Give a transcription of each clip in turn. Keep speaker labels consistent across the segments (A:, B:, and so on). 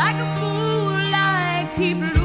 A: like a fool, I keep looking.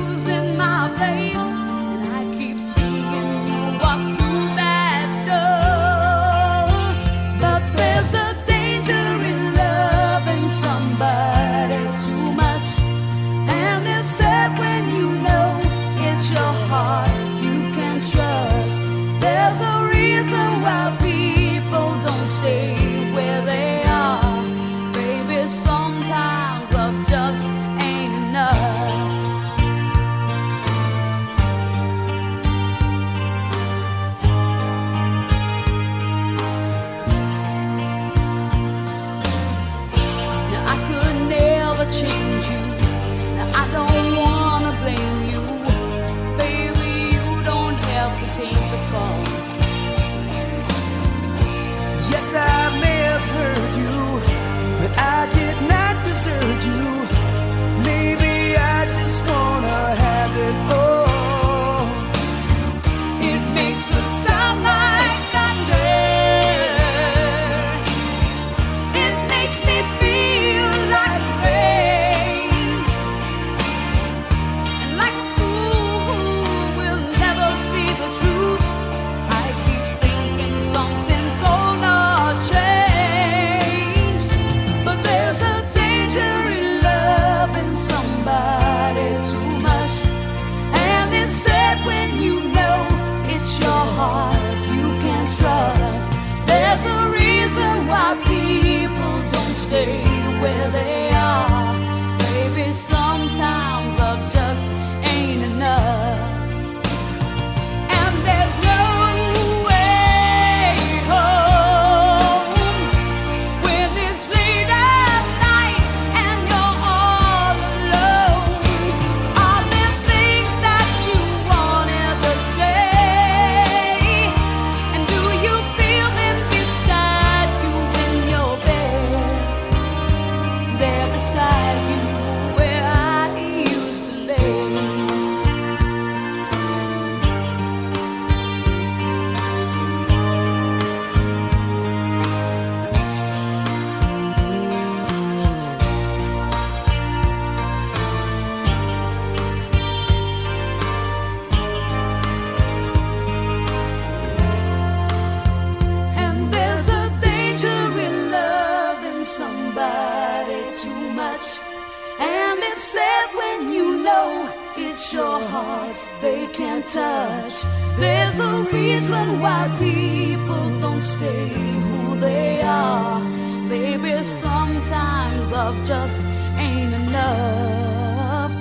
A: It's your heart they can't touch. There's a reason why people don't stay who they are. Maybe sometimes love just ain't enough.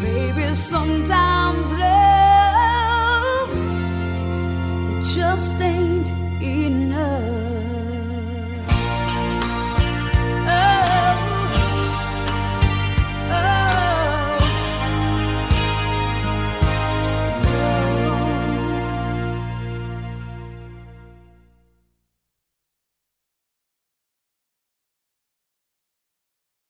A: Maybe sometimes love.